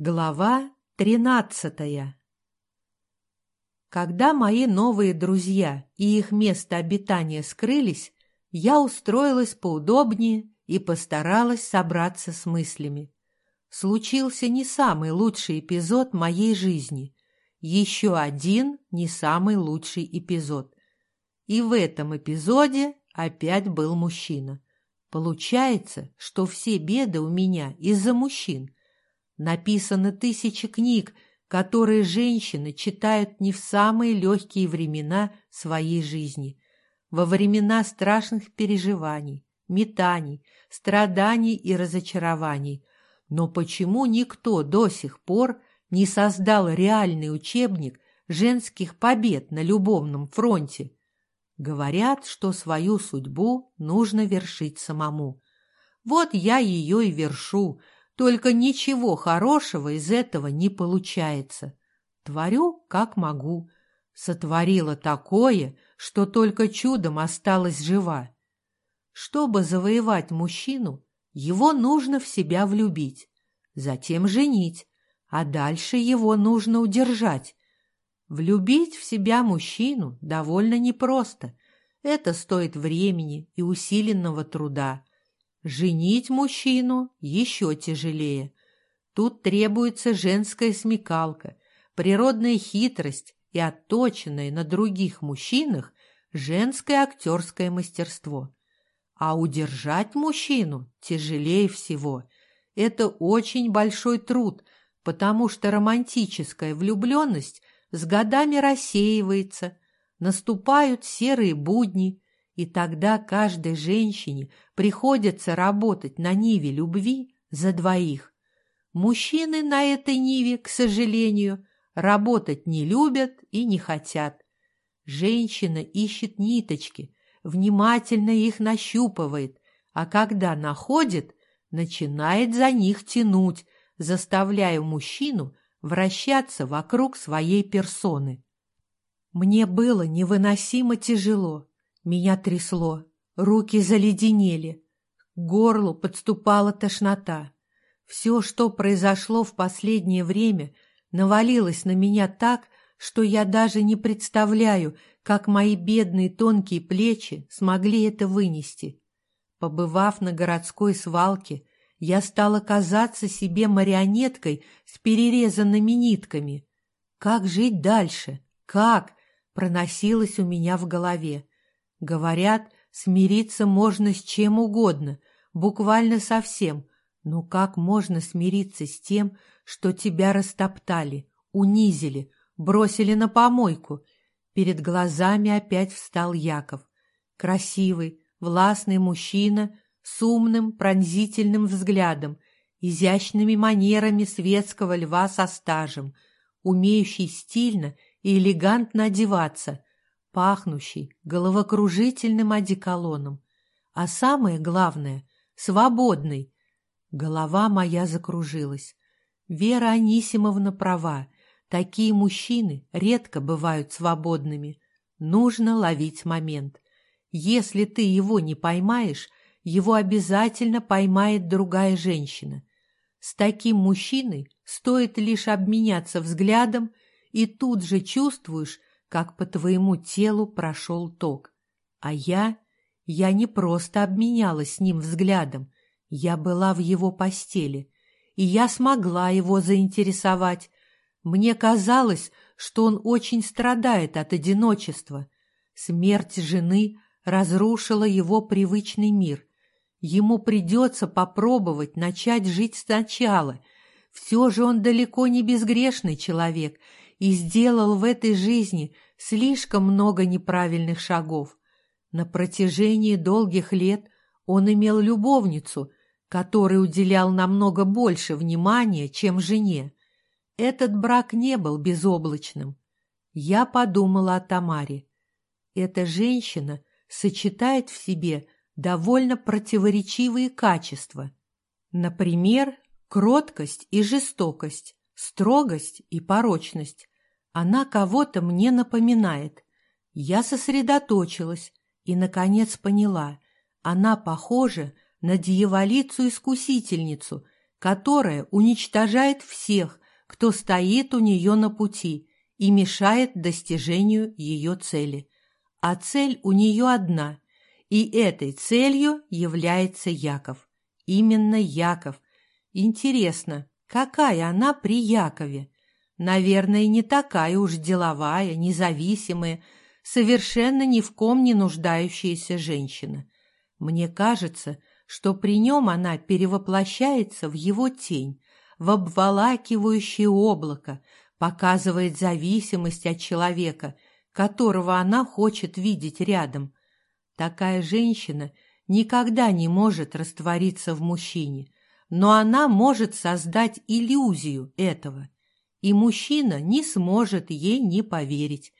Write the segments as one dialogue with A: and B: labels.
A: Глава тринадцатая Когда мои новые друзья и их место обитания скрылись, я устроилась поудобнее и постаралась собраться с мыслями. Случился не самый лучший эпизод моей жизни, еще один не самый лучший эпизод. И в этом эпизоде опять был мужчина. Получается, что все беды у меня из-за мужчин – Написаны тысячи книг, которые женщины читают не в самые легкие времена своей жизни, во времена страшных переживаний, метаний, страданий и разочарований. Но почему никто до сих пор не создал реальный учебник женских побед на любовном фронте? Говорят, что свою судьбу нужно вершить самому. Вот я ее и вершу, только ничего хорошего из этого не получается. Творю, как могу. Сотворила такое, что только чудом осталась жива. Чтобы завоевать мужчину, его нужно в себя влюбить, затем женить, а дальше его нужно удержать. Влюбить в себя мужчину довольно непросто. Это стоит времени и усиленного труда. Женить мужчину еще тяжелее. Тут требуется женская смекалка, природная хитрость и отточенное на других мужчинах женское актерское мастерство. А удержать мужчину тяжелее всего. Это очень большой труд, потому что романтическая влюбленность с годами рассеивается, наступают серые будни, и тогда каждой женщине приходится работать на ниве любви за двоих. Мужчины на этой ниве, к сожалению, работать не любят и не хотят. Женщина ищет ниточки, внимательно их нащупывает, а когда находит, начинает за них тянуть, заставляя мужчину вращаться вокруг своей персоны. Мне было невыносимо тяжело, меня трясло, руки заледенели, к горлу подступала тошнота. Все, что произошло в последнее время, навалилось на меня так, что я даже не представляю, как мои бедные тонкие плечи смогли это вынести. Побывав на городской свалке, я стала казаться себе марионеткой с перерезанными нитками. Как жить дальше? Как? Проносилось у меня в голове. Говорят, смириться можно с чем угодно, буквально со всем. Но как можно смириться с тем, что тебя растоптали, унизили, бросили на помойку? Перед глазами опять встал Яков. Красивый, властный мужчина с умным, пронзительным взглядом, изящными манерами светского льва со стажем, умеющий стильно и элегантно одеваться, пахнущий головокружительным одеколоном, а самое главное — свободный. Голова моя закружилась. Вера Анисимовна права. Такие мужчины редко бывают свободными. Нужно ловить момент. Если ты его не поймаешь, его обязательно поймает другая женщина. С таким мужчиной стоит лишь обменяться взглядом, и тут же чувствуешь, как по твоему телу прошел ток. А я... Я не просто обменялась с ним взглядом, я была в его постели, и я смогла его заинтересовать. Мне казалось, что он очень страдает от одиночества. Смерть жены разрушила его привычный мир. Ему придется попробовать начать жить сначала. Все же он далеко не безгрешный человек и сделал в этой жизни слишком много неправильных шагов. На протяжении долгих лет он имел любовницу, которой уделял намного больше внимания, чем жене. Этот брак не был безоблачным. Я подумала о Тамаре. Эта женщина сочетает в себе довольно противоречивые качества. Например, кроткость и жестокость, строгость и порочность. Она кого-то мне напоминает. Я сосредоточилась и, наконец, поняла. Она похожа на дьяволицу-искусительницу, которая уничтожает всех, кто стоит у нее на пути и мешает достижению ее цели. А цель у нее одна, и этой целью является Яков. Именно Яков. Интересно, какая она при Якове? Наверное, не такая уж деловая, независимая, совершенно ни в ком не нуждающаяся женщина. Мне кажется, что при нем она перевоплощается в его тень, в обволакивающее облако, показывает зависимость от человека, которого она хочет видеть рядом. Такая женщина никогда не может раствориться в мужчине, но она может создать иллюзию этого, и мужчина не сможет ей не поверить.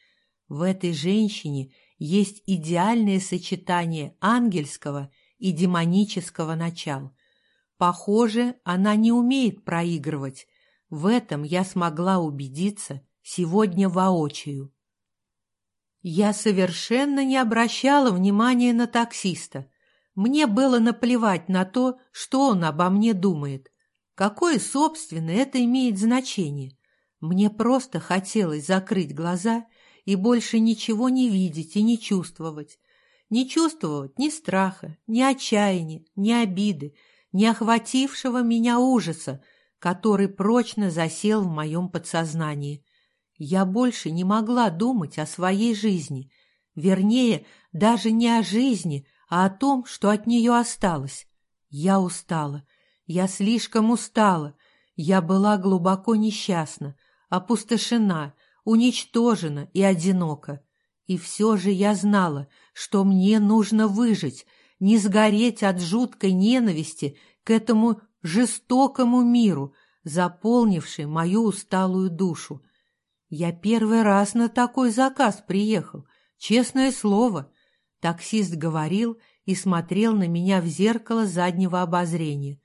A: В этой женщине есть идеальное сочетание ангельского и демонического начал. Похоже, она не умеет проигрывать. В этом я смогла убедиться сегодня воочию. Я совершенно не обращала внимания на таксиста. Мне было наплевать на то, что он обо мне думает. Какое, собственно, это имеет значение? Мне просто хотелось закрыть глаза и больше ничего не видеть и не чувствовать. Не чувствовать ни страха, ни отчаяния, ни обиды, ни охватившего меня ужаса, который прочно засел в моем подсознании. Я больше не могла думать о своей жизни, вернее, даже не о жизни, а о том, что от нее осталось. Я устала, я слишком устала, я была глубоко несчастна, опустошена, уничтожена и одинока. И все же я знала, что мне нужно выжить, не сгореть от жуткой ненависти к этому жестокому миру, заполнившей мою усталую душу. Я первый раз на такой заказ приехал, честное слово. Таксист говорил и смотрел на меня в зеркало заднего обозрения.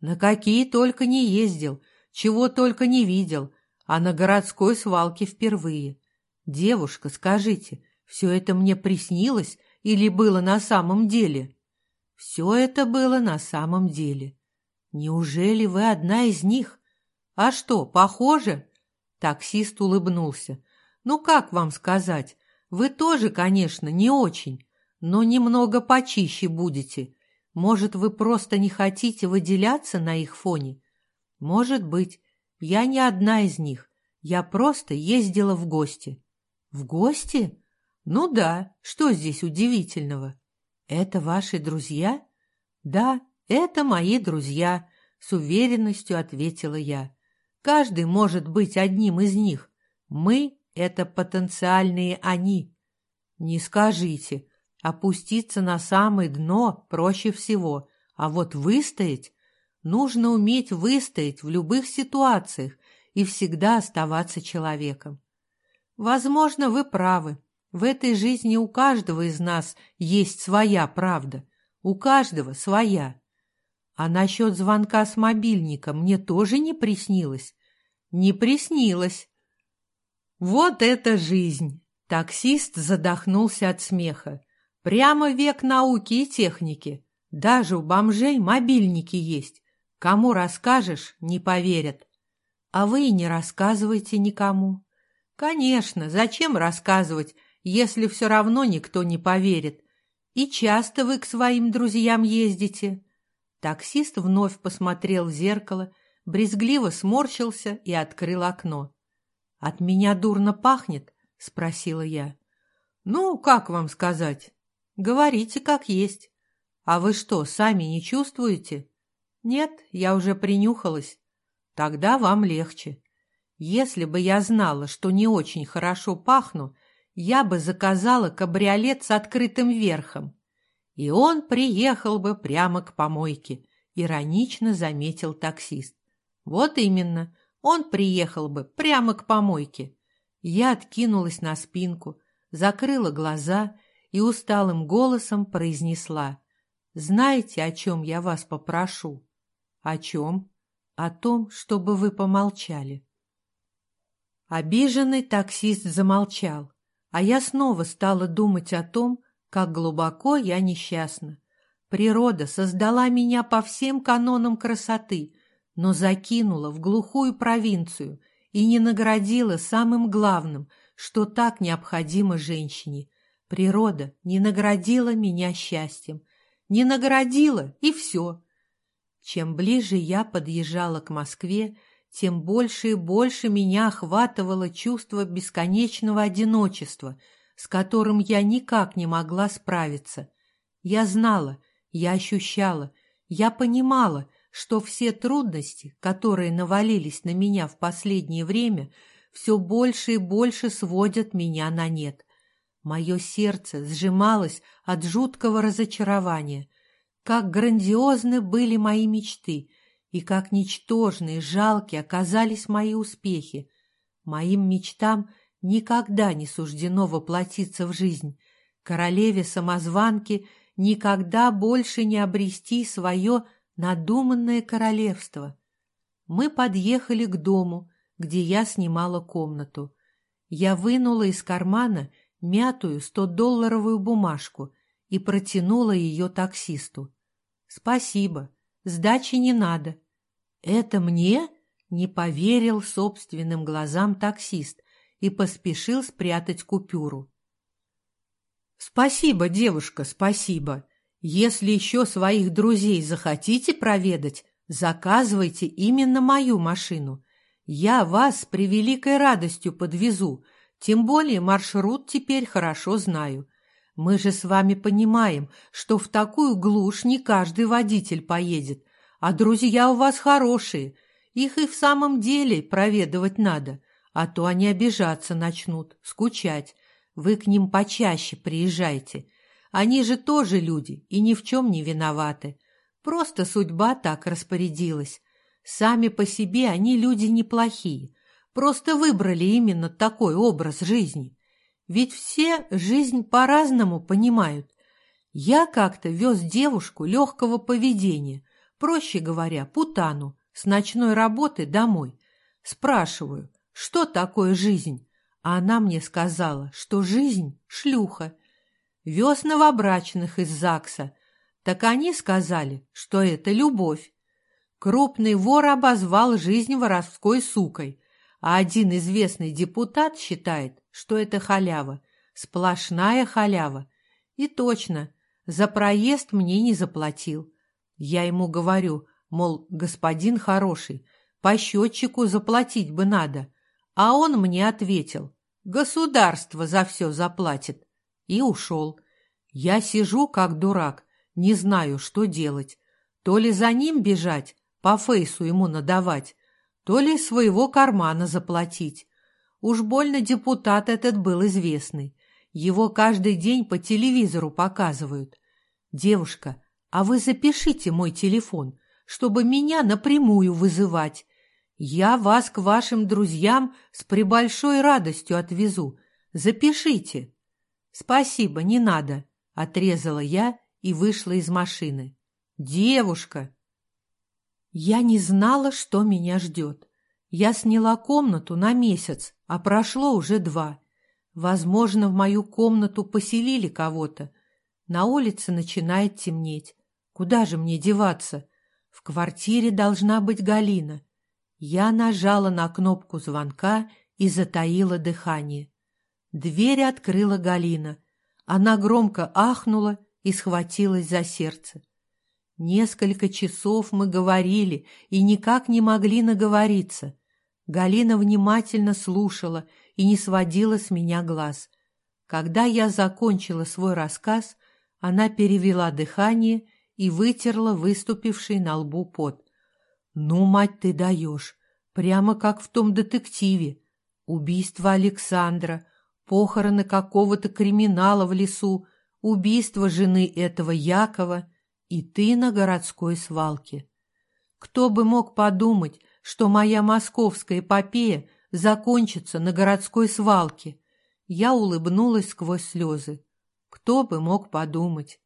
A: На какие только не ездил, чего только не видел, а на городской свалке впервые. Девушка, скажите, все это мне приснилось или было на самом деле? Все это было на самом деле. Неужели вы одна из них? А что, похоже? Таксист улыбнулся. Ну, как вам сказать? Вы тоже, конечно, не очень, но немного почище будете. Может, вы просто не хотите выделяться на их фоне? Может быть. Я не одна из них. Я просто ездила в гости. В гости? Ну да, что здесь удивительного? Это ваши друзья? Да, это мои друзья, с уверенностью ответила я. Каждый может быть одним из них. Мы — это потенциальные они. Не скажите. Опуститься на самое дно проще всего, а вот выстоять... Нужно уметь выстоять в любых ситуациях и всегда оставаться человеком. Возможно, вы правы. В этой жизни у каждого из нас есть своя правда. У каждого своя. А насчет звонка с мобильника мне тоже не приснилось. Не приснилось. Вот это жизнь! Таксист задохнулся от смеха. Прямо век науки и техники. Даже у бомжей мобильники есть. Кому расскажешь, не поверят. А вы и не рассказывайте никому. Конечно, зачем рассказывать, если все равно никто не поверит? И часто вы к своим друзьям ездите? Таксист вновь посмотрел в зеркало, брезгливо сморщился и открыл окно. «От меня дурно пахнет?» — спросила я. «Ну, как вам сказать? Говорите, как есть. А вы что, сами не чувствуете?» «Нет, я уже принюхалась. Тогда вам легче. Если бы я знала, что не очень хорошо пахну, я бы заказала кабриолет с открытым верхом. И он приехал бы прямо к помойке, иронично заметил таксист. Вот именно, он приехал бы прямо к помойке. Я откинулась на спинку, закрыла глаза и усталым голосом произнесла. «Знаете, о чем я вас попрошу?» «О чем?» «О том, чтобы вы помолчали». Обиженный таксист замолчал, а я снова стала думать о том, как глубоко я несчастна. Природа создала меня по всем канонам красоты, но закинула в глухую провинцию и не наградила самым главным, что так необходимо женщине. Природа не наградила меня счастьем. Не наградила, и все. Чем ближе я подъезжала к Москве, тем больше и больше меня охватывало чувство бесконечного одиночества, с которым я никак не могла справиться. Я знала, я ощущала, я понимала, что все трудности, которые навалились на меня в последнее время, все больше и больше сводят меня на нет. Мое сердце сжималось от жуткого разочарования. Как грандиозны были мои мечты, и как ничтожны и жалки оказались мои успехи. Моим мечтам никогда не суждено воплотиться в жизнь. Королеве-самозванке никогда больше не обрести свое надуманное королевство. Мы подъехали к дому, где я снимала комнату. Я вынула из кармана мятую стодолларовую бумажку и протянула ее таксисту. «Спасибо, сдачи не надо». «Это мне?» — не поверил собственным глазам таксист и поспешил спрятать купюру. «Спасибо, девушка, спасибо. Если еще своих друзей захотите проведать, заказывайте именно мою машину. Я вас с превеликой радостью подвезу, тем более маршрут теперь хорошо знаю. Мы же с вами понимаем, что в такую глушь не каждый водитель поедет, а друзья у вас хорошие, их и в самом деле проведывать надо, а то они обижаться начнут, скучать. Вы к ним почаще приезжайте. Они же тоже люди и ни в чем не виноваты. Просто судьба так распорядилась. Сами по себе они люди неплохие, просто выбрали именно такой образ жизни. Ведь все жизнь по-разному понимают. Я как-то вез девушку легкого поведения, проще говоря, путану, с ночной работы домой. Спрашиваю, что такое жизнь? А она мне сказала, что жизнь — шлюха. Вез новобрачных из ЗАГСа. Так они сказали, что это любовь. Крупный вор обозвал жизнь воровской сукой, а один известный депутат считает, что это халява, сплошная халява. И точно, за проезд мне не заплатил. Я ему говорю, мол, господин хороший, по счетчику заплатить бы надо. А он мне ответил, государство за все заплатит. И ушел. Я сижу, как дурак, не знаю, что делать. То ли за ним бежать, по фейсу ему надавать, то ли из своего кармана заплатить. Уж больно депутат этот был известный. Его каждый день по телевизору показывают. Девушка, а вы запишите мой телефон, чтобы меня напрямую вызывать. Я вас к вашим друзьям с прибольшой радостью отвезу. Запишите. Спасибо, не надо, отрезала я и вышла из машины. Девушка, я не знала, что меня ждет. Я сняла комнату на месяц, а прошло уже два. Возможно, в мою комнату поселили кого-то. На улице начинает темнеть. Куда же мне деваться? В квартире должна быть Галина. Я нажала на кнопку звонка и затаила дыхание. Дверь открыла Галина. Она громко ахнула и схватилась за сердце. Несколько часов мы говорили и никак не могли наговориться. Галина внимательно слушала и не сводила с меня глаз. Когда я закончила свой рассказ, она перевела дыхание и вытерла выступивший на лбу пот. «Ну, мать ты даешь! Прямо как в том детективе. Убийство Александра, похороны какого-то криминала в лесу, убийство жены этого Якова и ты на городской свалке. Кто бы мог подумать, что моя московская эпопея закончится на городской свалке?» Я улыбнулась сквозь слезы. Кто бы мог подумать?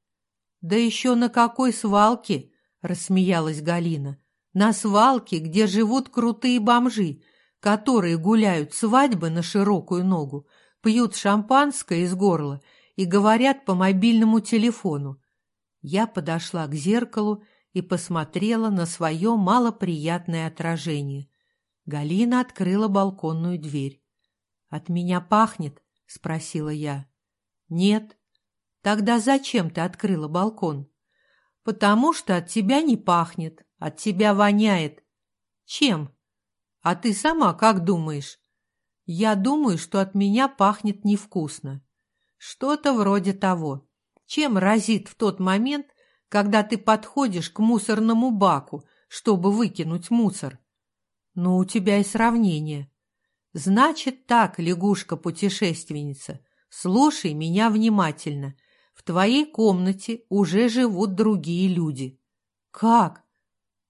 A: «Да еще на какой свалке?» — рассмеялась Галина. «На свалке, где живут крутые бомжи, которые гуляют свадьбы на широкую ногу, пьют шампанское из горла и говорят по мобильному телефону. Я подошла к зеркалу и посмотрела на свое малоприятное отражение. Галина открыла балконную дверь. «От меня пахнет?» — спросила я. «Нет». «Тогда зачем ты открыла балкон?» «Потому что от тебя не пахнет, от тебя воняет». «Чем?» «А ты сама как думаешь?» «Я думаю, что от меня пахнет невкусно». «Что-то вроде того. Чем разит в тот момент, когда ты подходишь к мусорному баку, чтобы выкинуть мусор?» «Ну, у тебя и сравнение». «Значит так, лягушка-путешественница, слушай меня внимательно. В твоей комнате уже живут другие люди». «Как?»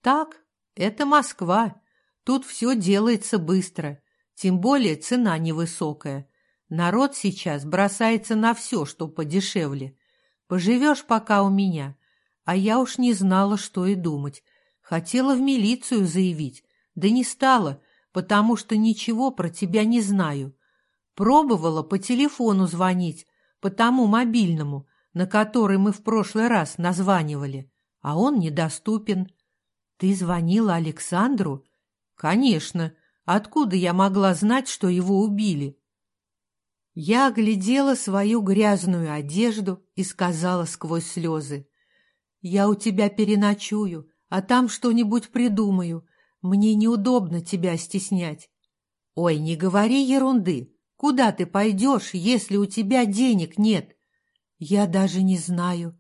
A: «Так, это Москва. Тут все делается быстро, тем более цена невысокая. Народ сейчас бросается на все, что подешевле. Поживешь пока у меня». А я уж не знала, что и думать. Хотела в милицию заявить, да не стала, потому что ничего про тебя не знаю. Пробовала по телефону звонить, по тому мобильному, на который мы в прошлый раз названивали, а он недоступен. Ты звонила Александру? Конечно. Откуда я могла знать, что его убили? Я оглядела свою грязную одежду и сказала сквозь слезы. Я у тебя переночую, а там что-нибудь придумаю. Мне неудобно тебя стеснять. Ой, не говори ерунды. Куда ты пойдешь, если у тебя денег нет? Я даже не знаю.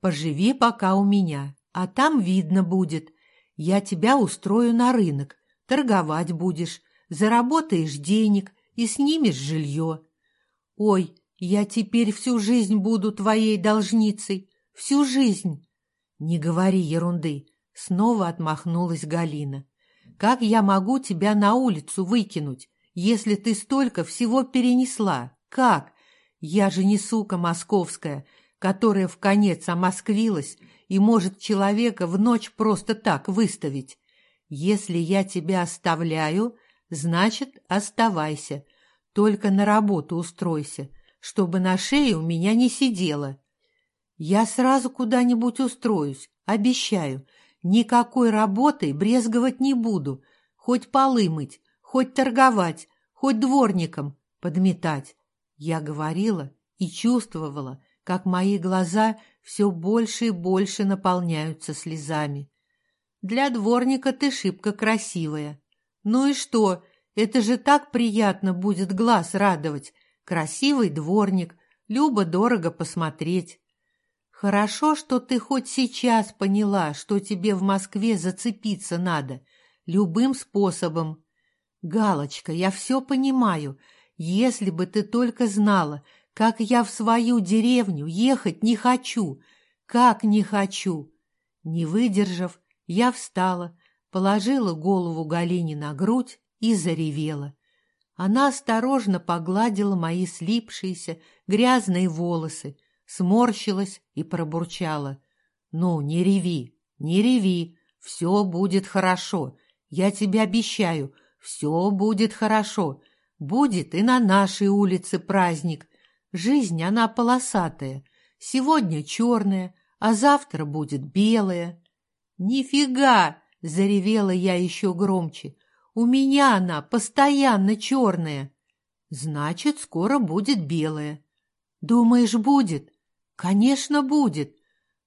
A: Поживи пока у меня, а там видно будет. Я тебя устрою на рынок, торговать будешь, заработаешь денег и снимешь жилье. Ой, я теперь всю жизнь буду твоей должницей, всю жизнь. Не говори ерунды, снова отмахнулась Галина. Как я могу тебя на улицу выкинуть, если ты столько всего перенесла? Как? Я же не сука московская, которая в конец омосквилась и может человека в ночь просто так выставить. Если я тебя оставляю, значит, оставайся. Только на работу устройся, чтобы на шее у меня не сидела. Я сразу куда-нибудь устроюсь, обещаю. Никакой работой брезговать не буду. Хоть полы мыть, хоть торговать, хоть дворником подметать. Я говорила и чувствовала, как мои глаза все больше и больше наполняются слезами. Для дворника ты шибко красивая. Ну и что, это же так приятно будет глаз радовать. Красивый дворник, любо-дорого посмотреть. Хорошо, что ты хоть сейчас поняла, что тебе в Москве зацепиться надо. Любым способом. Галочка, я все понимаю. Если бы ты только знала, как я в свою деревню ехать не хочу. Как не хочу. Не выдержав, я встала, положила голову Галине на грудь и заревела. Она осторожно погладила мои слипшиеся, грязные волосы, сморщилась и пробурчала. «Ну, не реви, не реви, все будет хорошо, я тебе обещаю, все будет хорошо. Будет и на нашей улице праздник. Жизнь, она полосатая. Сегодня черная, а завтра будет белая. «Нифига!» — заревела я еще громче. «У меня она постоянно черная». «Значит, скоро будет белая». «Думаешь, будет?» «Конечно, будет.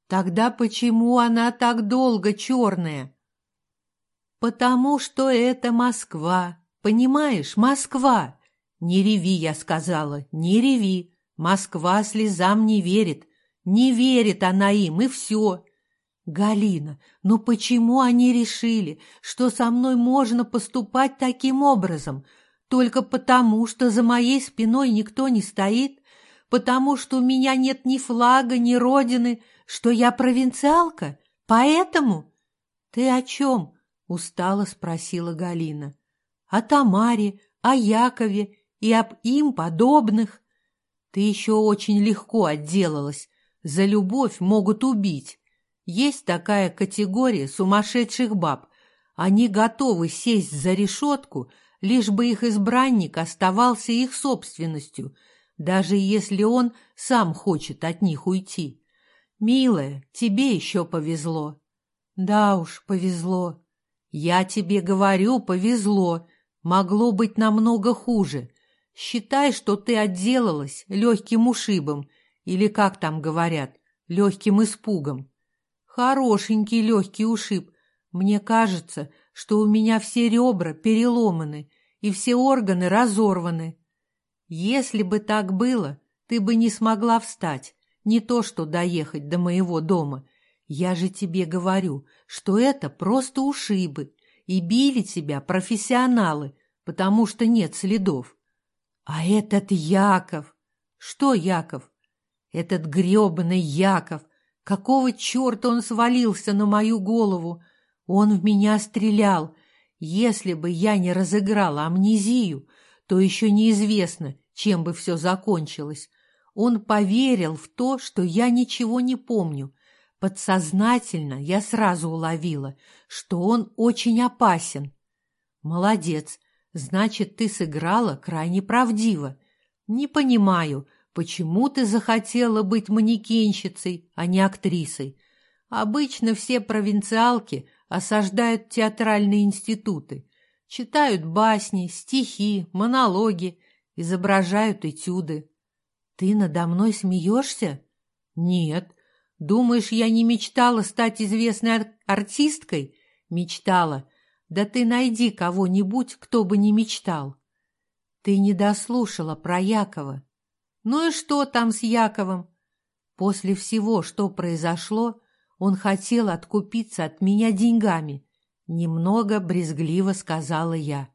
A: Тогда почему она так долго черная?» «Потому что это Москва. Понимаешь, Москва!» «Не реви», — я сказала, — «не реви. Москва слезам не верит. Не верит она им, и все». «Галина, ну почему они решили, что со мной можно поступать таким образом? Только потому, что за моей спиной никто не стоит? Потому что у меня нет ни флага, ни родины, что я провинциалка? Поэтому?» «Ты о чем?» устало спросила Галина. О Тамаре, о Якове и об им подобных. Ты еще очень легко отделалась. За любовь могут убить. Есть такая категория сумасшедших баб. Они готовы сесть за решетку, лишь бы их избранник оставался их собственностью, даже если он сам хочет от них уйти. Милая, тебе еще повезло. Да уж, повезло. Я тебе говорю, повезло. Могло быть намного хуже. Считай, что ты отделалась легким ушибом, или, как там говорят, легким испугом. Хорошенький легкий ушиб. Мне кажется, что у меня все ребра переломаны и все органы разорваны. Если бы так было, ты бы не смогла встать, не то что доехать до моего дома. Я же тебе говорю, что это просто ушибы, и били тебя профессионалы, потому что нет следов. А этот Яков... Что Яков? Этот грёбаный Яков! Какого черта он свалился на мою голову? Он в меня стрелял. Если бы я не разыграла амнезию, то еще неизвестно, чем бы все закончилось. Он поверил в то, что я ничего не помню. Подсознательно я сразу уловила, что он очень опасен. Молодец, значит, ты сыграла крайне правдиво. Не понимаю, почему ты захотела быть манекенщицей, а не актрисой. Обычно все провинциалки осаждают театральные институты, читают басни, стихи, монологи, изображают этюды. Ты надо мной смеешься? Нет. Думаешь, я не мечтала стать известной ар артисткой? Мечтала. Да ты найди кого-нибудь, кто бы не мечтал. Ты не дослушала про Якова. Ну и что там с Яковом? После всего, что произошло, он хотел откупиться от меня деньгами. Немного брезгливо сказала я.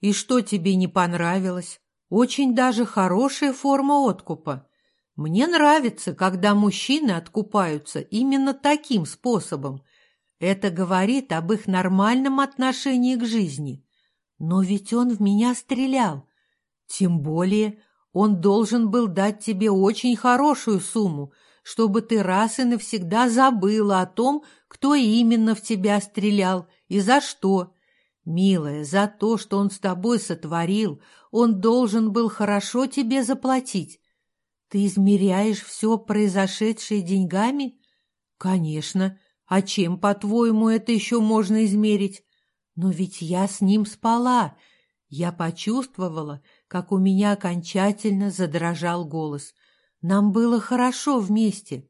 A: И что тебе не понравилось? Очень даже хорошая форма откупа. Мне нравится, когда мужчины откупаются именно таким способом. Это говорит об их нормальном отношении к жизни. Но ведь он в меня стрелял. Тем более он должен был дать тебе очень хорошую сумму, чтобы ты раз и навсегда забыла о том, кто именно в тебя стрелял и за что. Милая, за то, что он с тобой сотворил, он должен был хорошо тебе заплатить. Ты измеряешь все произошедшее деньгами? Конечно. А чем, по-твоему, это еще можно измерить? Но ведь я с ним спала. Я почувствовала, как у меня окончательно задрожал голос. Нам было хорошо вместе.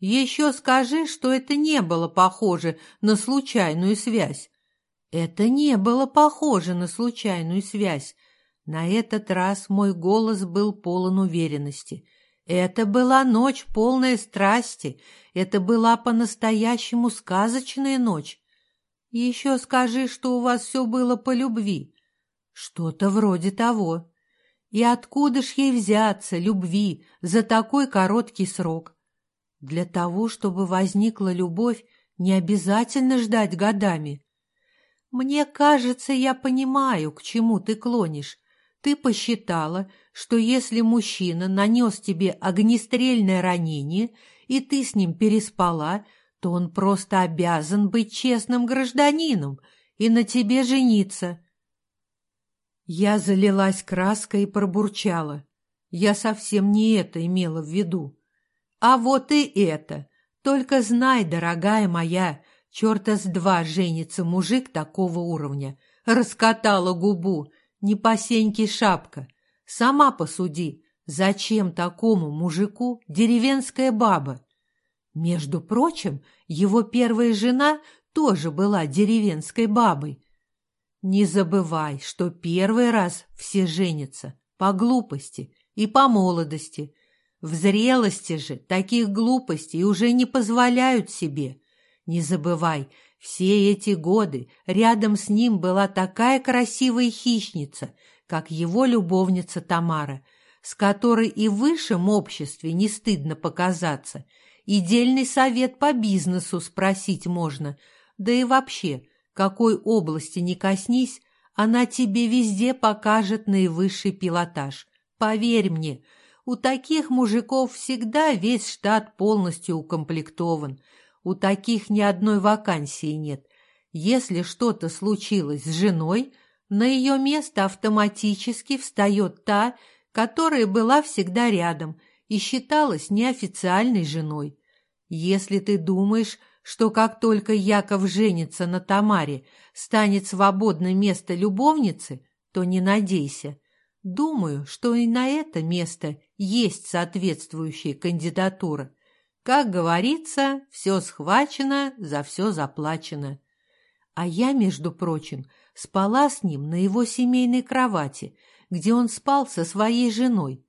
A: Еще скажи, что это не было похоже на случайную связь. Это не было похоже на случайную связь. На этот раз мой голос был полон уверенности. Это была ночь полная страсти. Это была по-настоящему сказочная ночь. Еще скажи, что у вас все было по любви. Что-то вроде того. И откуда ж ей взяться, любви, за такой короткий срок? Для того, чтобы возникла любовь, не обязательно ждать годами. Мне кажется, я понимаю, к чему ты клонишь. Ты посчитала, что если мужчина нанес тебе огнестрельное ранение, и ты с ним переспала, то он просто обязан быть честным гражданином и на тебе жениться. Я залилась краской и пробурчала. Я совсем не это имела в виду. А вот и это. Только знай, дорогая моя, черта с два женится мужик такого уровня. Раскатала губу, не по сеньке шапка. Сама посуди, зачем такому мужику деревенская баба? Между прочим, его первая жена тоже была деревенской бабой. Не забывай, что первый раз все женятся по глупости и по молодости. В зрелости же таких глупостей уже не позволяют себе. Не забывай, все эти годы рядом с ним была такая красивая хищница, как его любовница Тамара, с которой и в высшем обществе не стыдно показаться – и дельный совет по бизнесу спросить можно. Да и вообще, какой области не коснись, она тебе везде покажет наивысший пилотаж. Поверь мне, у таких мужиков всегда весь штат полностью укомплектован. У таких ни одной вакансии нет. Если что-то случилось с женой, на ее место автоматически встает та, которая была всегда рядом и считалась неофициальной женой. Если ты думаешь, что как только Яков женится на Тамаре, станет свободно место любовницы, то не надейся. Думаю, что и на это место есть соответствующая кандидатура. Как говорится, все схвачено, за все заплачено. А я, между прочим, спала с ним на его семейной кровати, где он спал со своей женой.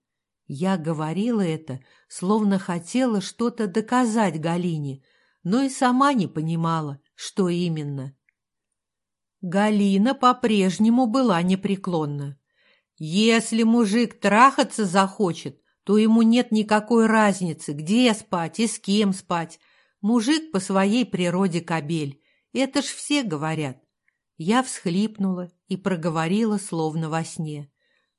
A: Я говорила это, словно хотела что-то доказать Галине, но и сама не понимала, что именно. Галина по-прежнему была непреклонна. Если мужик трахаться захочет, то ему нет никакой разницы, где спать и с кем спать. Мужик по своей природе кобель. Это ж все говорят. Я всхлипнула и проговорила, словно во сне.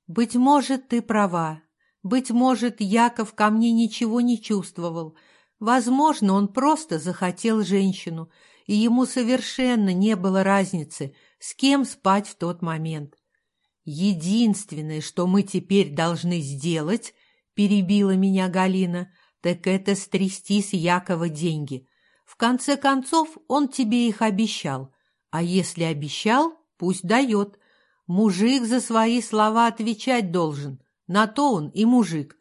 A: «Быть может, ты права. Быть может, Яков ко мне ничего не чувствовал. Возможно, он просто захотел женщину, и ему совершенно не было разницы, с кем спать в тот момент. Единственное, что мы теперь должны сделать, перебила меня Галина, так это стрясти с Якова деньги. В конце концов, он тебе их обещал. А если обещал, пусть дает. Мужик за свои слова отвечать должен. На то он и мужик.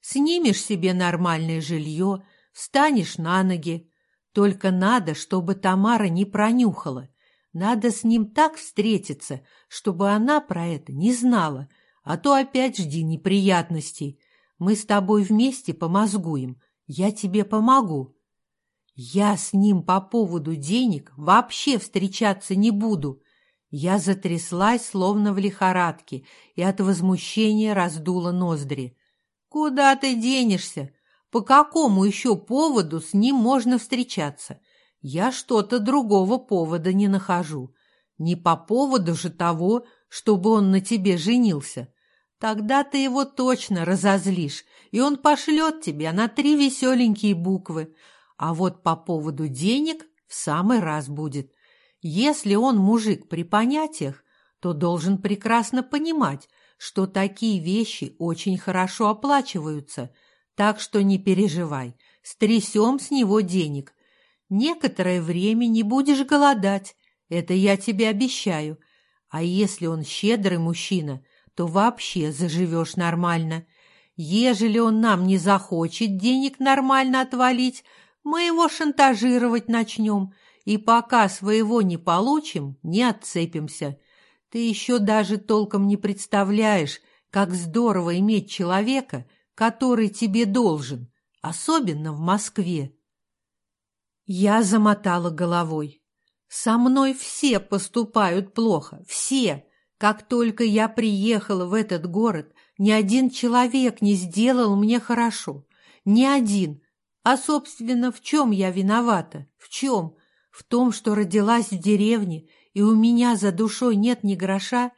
A: Снимешь себе нормальное жилье, встанешь на ноги. Только надо, чтобы Тамара не пронюхала. Надо с ним так встретиться, чтобы она про это не знала, а то опять жди неприятностей. Мы с тобой вместе помозгуем, я тебе помогу. Я с ним по поводу денег вообще встречаться не буду. Я затряслась, словно в лихорадке, и от возмущения раздула ноздри. Куда ты денешься? По какому еще поводу с ним можно встречаться? Я что-то другого повода не нахожу. Не по поводу же того, чтобы он на тебе женился. Тогда ты его точно разозлишь, и он пошлет тебя на три веселенькие буквы. А вот по поводу денег в самый раз будет. Если он мужик при понятиях, то должен прекрасно понимать, что такие вещи очень хорошо оплачиваются, так что не переживай, стрясем с него денег. Некоторое время не будешь голодать, это я тебе обещаю. А если он щедрый мужчина, то вообще заживешь нормально. Ежели он нам не захочет денег нормально отвалить, мы его шантажировать начнем, и пока своего не получим, не отцепимся. Ты еще даже толком не представляешь, как здорово иметь человека, который тебе должен, особенно в Москве. Я замотала головой. Со мной все поступают плохо, все. Как только я приехала в этот город, ни один человек не сделал мне хорошо. Ни один. А, собственно, в чем я виновата? В чем? В том, что родилась в деревне, и у меня за душой нет ни гроша,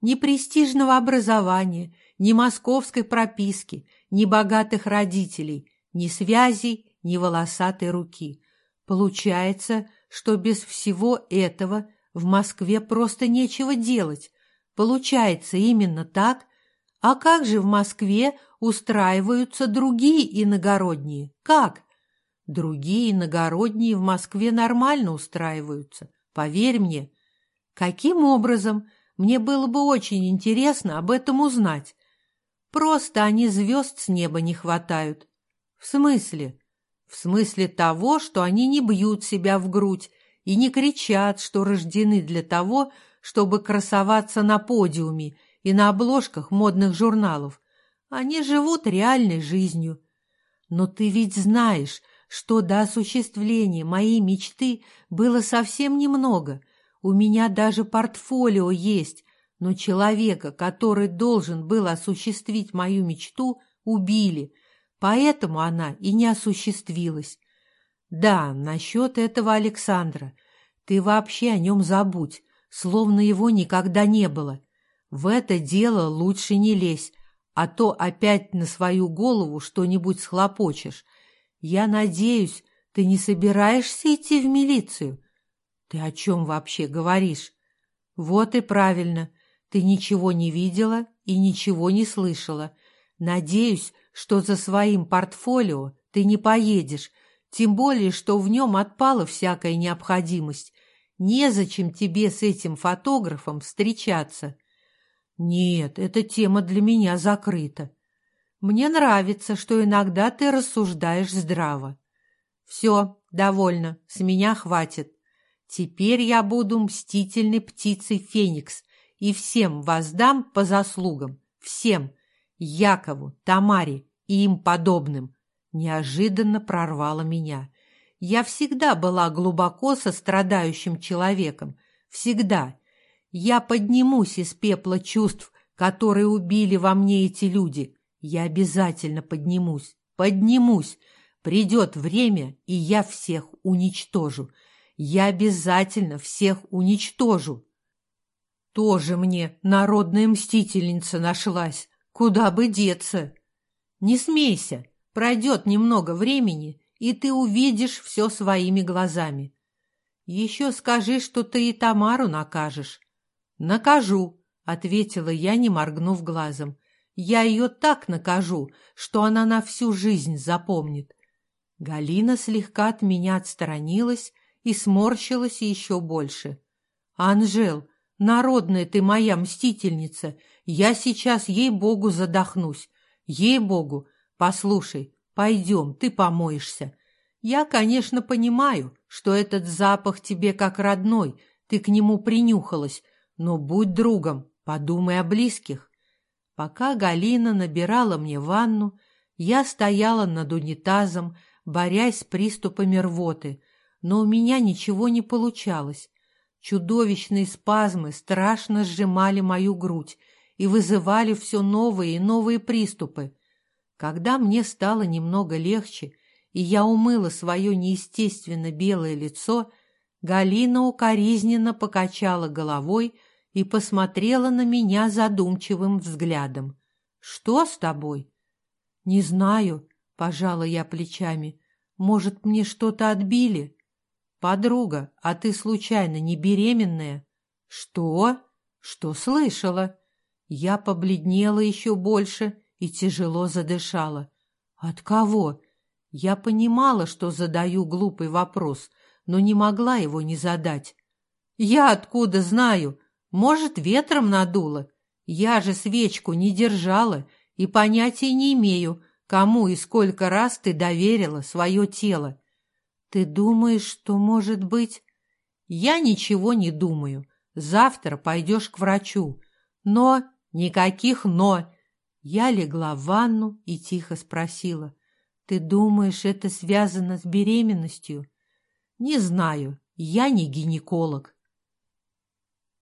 A: ни престижного образования, ни московской прописки, ни богатых родителей, ни связей, ни волосатой руки. Получается, что без всего этого в Москве просто нечего делать, Получается именно так? А как же в Москве устраиваются другие иногородние? Как? Другие иногородние в Москве нормально устраиваются, поверь мне. Каким образом? Мне было бы очень интересно об этом узнать. Просто они звезд с неба не хватают. В смысле? В смысле того, что они не бьют себя в грудь и не кричат, что рождены для того, чтобы красоваться на подиуме и на обложках модных журналов. Они живут реальной жизнью. Но ты ведь знаешь, что до осуществления моей мечты было совсем немного. У меня даже портфолио есть, но человека, который должен был осуществить мою мечту, убили, поэтому она и не осуществилась. Да, насчет этого Александра. Ты вообще о нем забудь словно его никогда не было. В это дело лучше не лезь, а то опять на свою голову что-нибудь схлопочешь. Я надеюсь, ты не собираешься идти в милицию? Ты о чем вообще говоришь? Вот и правильно. Ты ничего не видела и ничего не слышала. Надеюсь, что за своим портфолио ты не поедешь. тем более, что в нем отпала всякая необходимость. Незачем тебе с этим фотографом встречаться. Нет, эта тема для меня закрыта. Мне нравится, что иногда ты рассуждаешь здраво. Все, довольно, с меня хватит. Теперь я буду мстительной птицей Феникс и всем воздам по заслугам. Всем. Якову, Тамаре и им подобным. Неожиданно прорвало меня. Я всегда была глубоко сострадающим человеком. Всегда. Я поднимусь из пепла чувств, которые убили во мне эти люди. Я обязательно поднимусь. Поднимусь. Придет время, и я всех уничтожу. Я обязательно всех уничтожу. Тоже мне народная мстительница нашлась. Куда бы деться? Не смейся. Пройдет немного времени, и ты увидишь все своими глазами. Еще скажи, что ты и Тамару накажешь. Накажу, ответила я, не моргнув глазом. Я ее так накажу, что она на всю жизнь запомнит. Галина слегка от меня отстранилась и сморщилась еще больше. «Анжел, народная ты моя мстительница, я сейчас ей-богу задохнусь. Ей-богу, послушай, пойдем, ты помоешься. Я, конечно, понимаю, что этот запах тебе как родной, ты к нему принюхалась, но будь другом, подумай о близких. Пока Галина набирала мне ванну, я стояла над унитазом, борясь с приступами рвоты, но у меня ничего не получалось. Чудовищные спазмы страшно сжимали мою грудь и вызывали все новые и новые приступы. Когда мне стало немного легче, и я умыла свое неестественно белое лицо, Галина укоризненно покачала головой и посмотрела на меня задумчивым взглядом. «Что с тобой?» «Не знаю», — пожала я плечами. «Может, мне что-то отбили?» «Подруга, а ты случайно не беременная?» «Что? Что слышала?» Я побледнела еще больше и тяжело задышала. «От кого?» Я понимала, что задаю глупый вопрос, но не могла его не задать. «Я откуда знаю? Может, ветром надуло? Я же свечку не держала и понятия не имею, кому и сколько раз ты доверила свое тело. Ты думаешь, что может быть? Я ничего не думаю. Завтра пойдешь к врачу. Но никаких «но». Я легла в ванну и тихо спросила. Ты думаешь, это связано с беременностью? Не знаю, я не гинеколог.